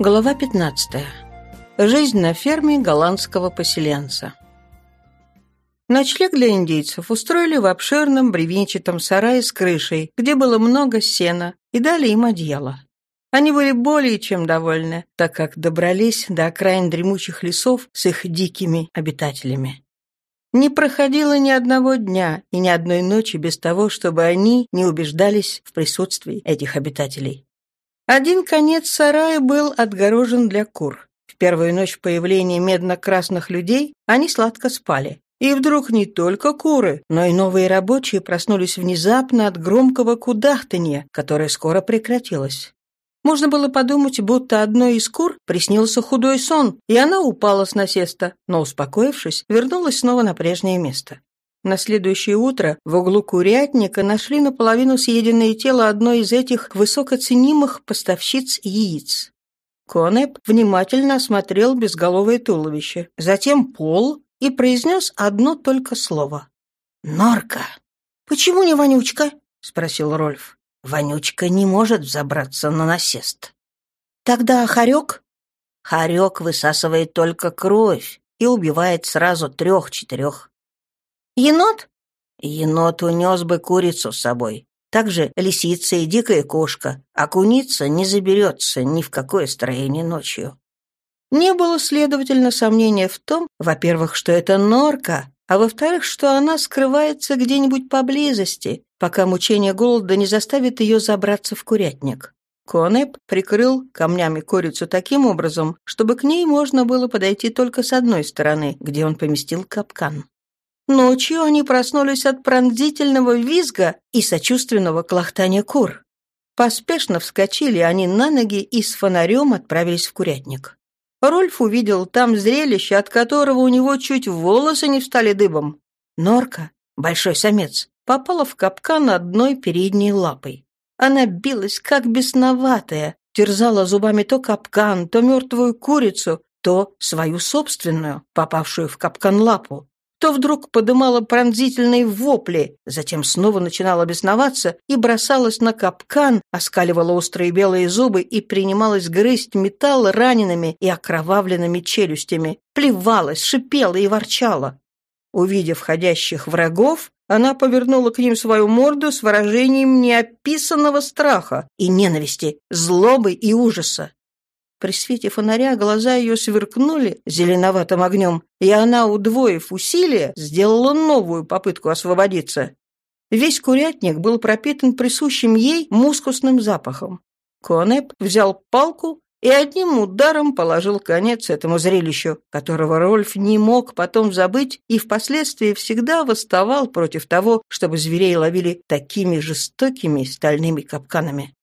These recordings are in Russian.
Глава 15. Жизнь на ферме голландского поселенца. Ночлег для индейцев устроили в обширном бревенчатом сарае с крышей, где было много сена, и дали им одеяло. Они были более чем довольны, так как добрались до окраин дремучих лесов с их дикими обитателями. Не проходило ни одного дня и ни одной ночи без того, чтобы они не убеждались в присутствии этих обитателей. Один конец сарая был отгорожен для кур. В первую ночь появления медно-красных людей они сладко спали. И вдруг не только куры, но и новые рабочие проснулись внезапно от громкого кудахтанья, которое скоро прекратилось. Можно было подумать, будто одной из кур приснился худой сон, и она упала с насеста, но, успокоившись, вернулась снова на прежнее место. На следующее утро в углу курятника нашли наполовину съеденное тело одной из этих высокоценимых поставщиц яиц. Конеп внимательно осмотрел безголовое туловище, затем пол и произнес одно только слово. «Норка!» «Почему не Вонючка?» — спросил Рольф. «Вонючка не может взобраться на насест». «Тогда хорек?» «Хорек высасывает только кровь и убивает сразу трех-четырех. Енот? Енот унес бы курицу с собой. Также лисица и дикая кошка, а куница не заберется ни в какое строение ночью. Не было, следовательно, сомнения в том, во-первых, что это норка, а во-вторых, что она скрывается где-нибудь поблизости, пока мучение голода не заставит ее забраться в курятник. Конеп прикрыл камнями курицу таким образом, чтобы к ней можно было подойти только с одной стороны, где он поместил капкан. Ночью они проснулись от пронзительного визга и сочувственного клохтания кур. Поспешно вскочили они на ноги и с фонарем отправились в курятник. Рольф увидел там зрелище, от которого у него чуть волосы не встали дыбом. Норка, большой самец, попала в капкан одной передней лапой. Она билась, как бесноватая, терзала зубами то капкан, то мертвую курицу, то свою собственную, попавшую в капкан лапу то вдруг подымала пронзительные вопли, затем снова начинала бесноваться и бросалась на капкан, оскаливала острые белые зубы и принималась грызть металл ранеными и окровавленными челюстями, плевалась, шипела и ворчала. Увидев входящих врагов, она повернула к ним свою морду с выражением неописанного страха и ненависти, злобы и ужаса. При свете фонаря глаза ее сверкнули зеленоватым огнем, и она, удвоив усилия, сделала новую попытку освободиться. Весь курятник был пропитан присущим ей мускусным запахом. Конеп взял палку и одним ударом положил конец этому зрелищу, которого Рольф не мог потом забыть и впоследствии всегда восставал против того, чтобы зверей ловили такими жестокими стальными капканами.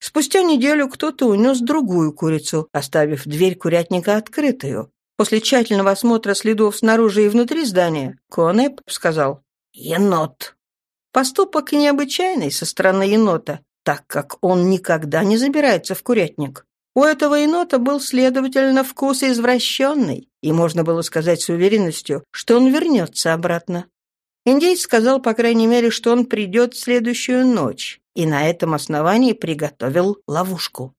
Спустя неделю кто-то унес другую курицу, оставив дверь курятника открытую. После тщательного осмотра следов снаружи и внутри здания Конеп сказал «Енот». Поступок необычайный со стороны енота, так как он никогда не забирается в курятник. У этого енота был, следовательно, вкус извращенный, и можно было сказать с уверенностью, что он вернется обратно. Индейец сказал, по крайней мере, что он придет в следующую ночь, и на этом основании приготовил ловушку.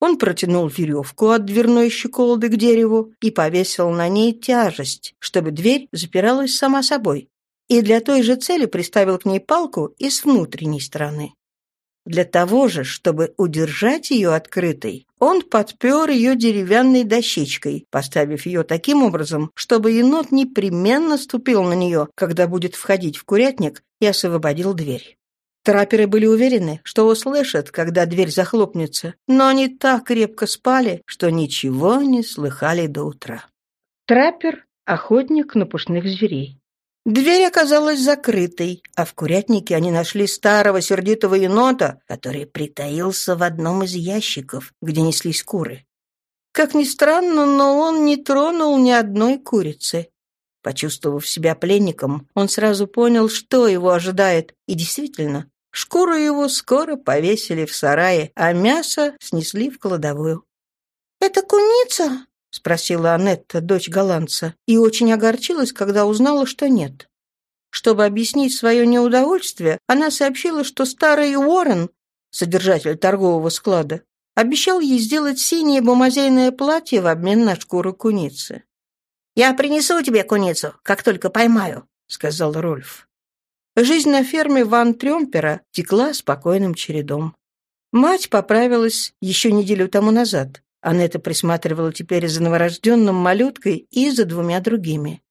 Он протянул веревку от дверной щеколды к дереву и повесил на ней тяжесть, чтобы дверь запиралась сама собой, и для той же цели приставил к ней палку и с внутренней стороны. Для того же, чтобы удержать ее открытой, он подпер ее деревянной дощечкой, поставив ее таким образом, чтобы енот непременно ступил на нее, когда будет входить в курятник, и освободил дверь. Трапперы были уверены, что услышат, когда дверь захлопнется, но они так крепко спали, что ничего не слыхали до утра. Траппер — охотник на пушных зверей. Дверь оказалась закрытой, а в курятнике они нашли старого сердитого енота, который притаился в одном из ящиков, где неслись куры. Как ни странно, но он не тронул ни одной курицы. Почувствовав себя пленником, он сразу понял, что его ожидает, и действительно, шкуру его скоро повесили в сарае, а мясо снесли в кладовую. «Это куница?» — спросила Анетта, дочь голландца, и очень огорчилась, когда узнала, что нет. Чтобы объяснить свое неудовольствие, она сообщила, что старый Уоррен, содержатель торгового склада, обещал ей сделать синее бумазейное платье в обмен на шкуру куницы. «Я принесу тебе куницу, как только поймаю», — сказал Рольф. Жизнь на ферме Ван Трёмпера текла спокойным чередом. Мать поправилась еще неделю тому назад. Анетта присматривала теперь за новорожденным малюткой и за двумя другими.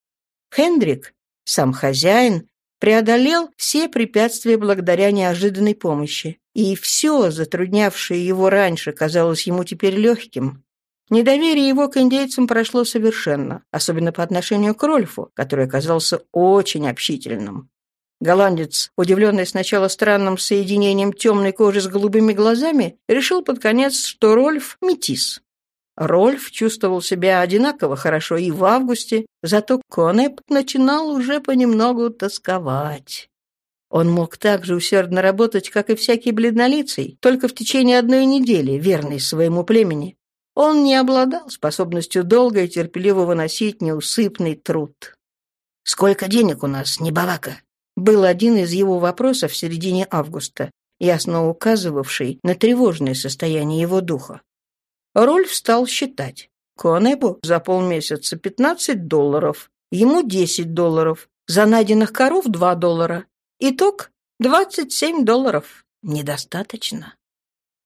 Хендрик, сам хозяин, преодолел все препятствия благодаря неожиданной помощи, и все, затруднявшее его раньше, казалось ему теперь легким. Недоверие его к индейцам прошло совершенно, особенно по отношению к Рольфу, который оказался очень общительным. Голландец, удивленный сначала странным соединением темной кожи с голубыми глазами, решил под конец, что Рольф — метис. Рольф чувствовал себя одинаково хорошо и в августе, зато Конеп начинал уже понемногу тосковать. Он мог так же усердно работать, как и всякий бледнолицый, только в течение одной недели, верный своему племени. Он не обладал способностью долго и терпеливо выносить неусыпный труд. «Сколько денег у нас, Небалака?» Был один из его вопросов в середине августа, ясно указывавший на тревожное состояние его духа. Рольф стал считать. Конебу за полмесяца 15 долларов, ему 10 долларов, за найденных коров 2 доллара. Итог 27 долларов. Недостаточно.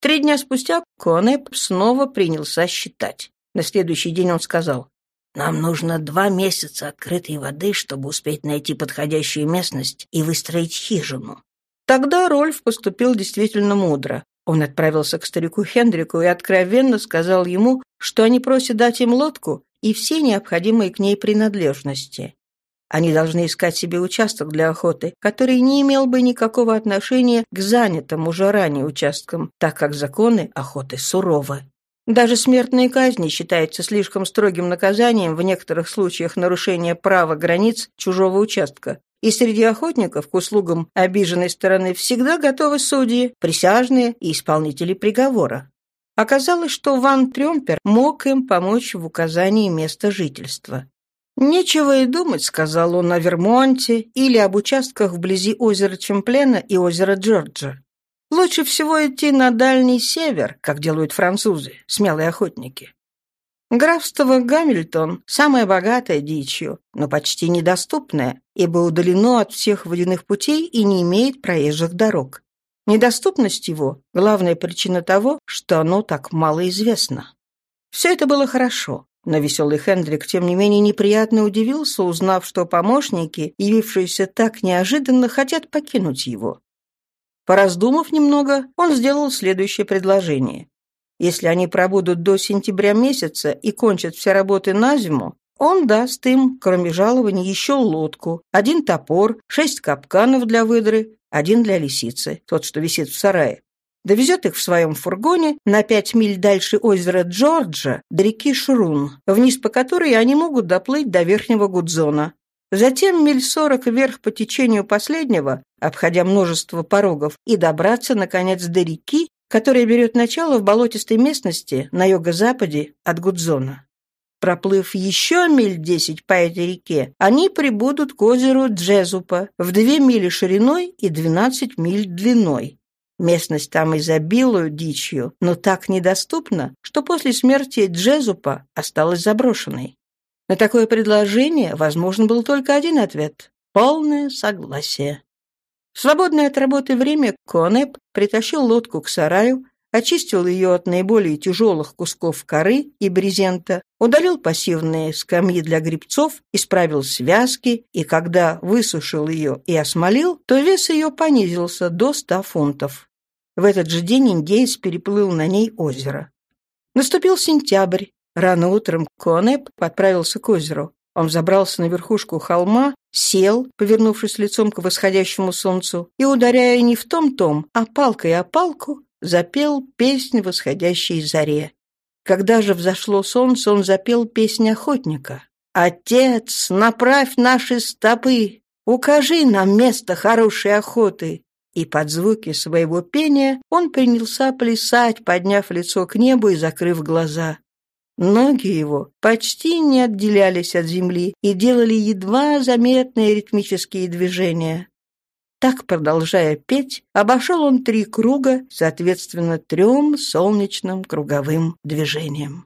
Три дня спустя Конеб снова принялся считать. На следующий день он сказал, нам нужно два месяца открытой воды, чтобы успеть найти подходящую местность и выстроить хижину. Тогда Рольф поступил действительно мудро. Он отправился к старику Хендрику и откровенно сказал ему, что они просят дать им лодку и все необходимые к ней принадлежности. Они должны искать себе участок для охоты, который не имел бы никакого отношения к занятым уже ранее участкам, так как законы охоты суровы. Даже смертные казни считаются слишком строгим наказанием в некоторых случаях нарушения права границ чужого участка. И среди охотников к услугам обиженной стороны всегда готовы судьи, присяжные и исполнители приговора. Оказалось, что Ван Трёмпер мог им помочь в указании места жительства. «Нечего и думать», — сказал он, — «о Вермонте или об участках вблизи озера Чемплена и озера Джорджа. Лучше всего идти на дальний север, как делают французы, смелые охотники. Графство Гамильтон – самое богатое дичью, но почти недоступное, ибо удалено от всех водяных путей и не имеет проезжих дорог. Недоступность его – главная причина того, что оно так мало известно. Все это было хорошо, но веселый Хендрик, тем не менее, неприятно удивился, узнав, что помощники, явившиеся так неожиданно, хотят покинуть его. Пораздумав немного, он сделал следующее предложение. Если они пробудут до сентября месяца и кончат все работы на зиму, он даст им, кроме жалования, еще лодку, один топор, шесть капканов для выдры, один для лисицы, тот, что висит в сарае. Довезет их в своем фургоне на пять миль дальше озера Джорджа до реки Шрун, вниз по которой они могут доплыть до Верхнего Гудзона, Затем миль сорок вверх по течению последнего, обходя множество порогов, и добраться, наконец, до реки, которая берет начало в болотистой местности на юго-западе от Гудзона. Проплыв еще миль десять по этой реке, они прибудут к озеру Джезупа в две мили шириной и двенадцать миль длиной. Местность там изобилует дичью, но так недоступна, что после смерти Джезупа осталась заброшенной. На такое предложение возможен был только один ответ — полное согласие. В свободное от работы время Конеп притащил лодку к сараю, очистил ее от наиболее тяжелых кусков коры и брезента, удалил пассивные скамьи для грибцов, исправил связки, и когда высушил ее и осмолил, то вес ее понизился до ста фунтов. В этот же день индейец переплыл на ней озеро. Наступил сентябрь, Рано утром Конеп отправился к озеру. Он взобрался на верхушку холма, сел, повернувшись лицом к восходящему солнцу, и, ударяя не в том-том, а палкой о палку, запел песнь восходящей заре. Когда же взошло солнце, он запел песнь охотника. «Отец, направь наши стопы, укажи нам место хорошей охоты». И под звуки своего пения он принялся плясать, подняв лицо к небу и закрыв глаза. Ноги его почти не отделялись от земли и делали едва заметные ритмические движения. Так, продолжая петь, обошел он три круга, соответственно, трем солнечным круговым движениям.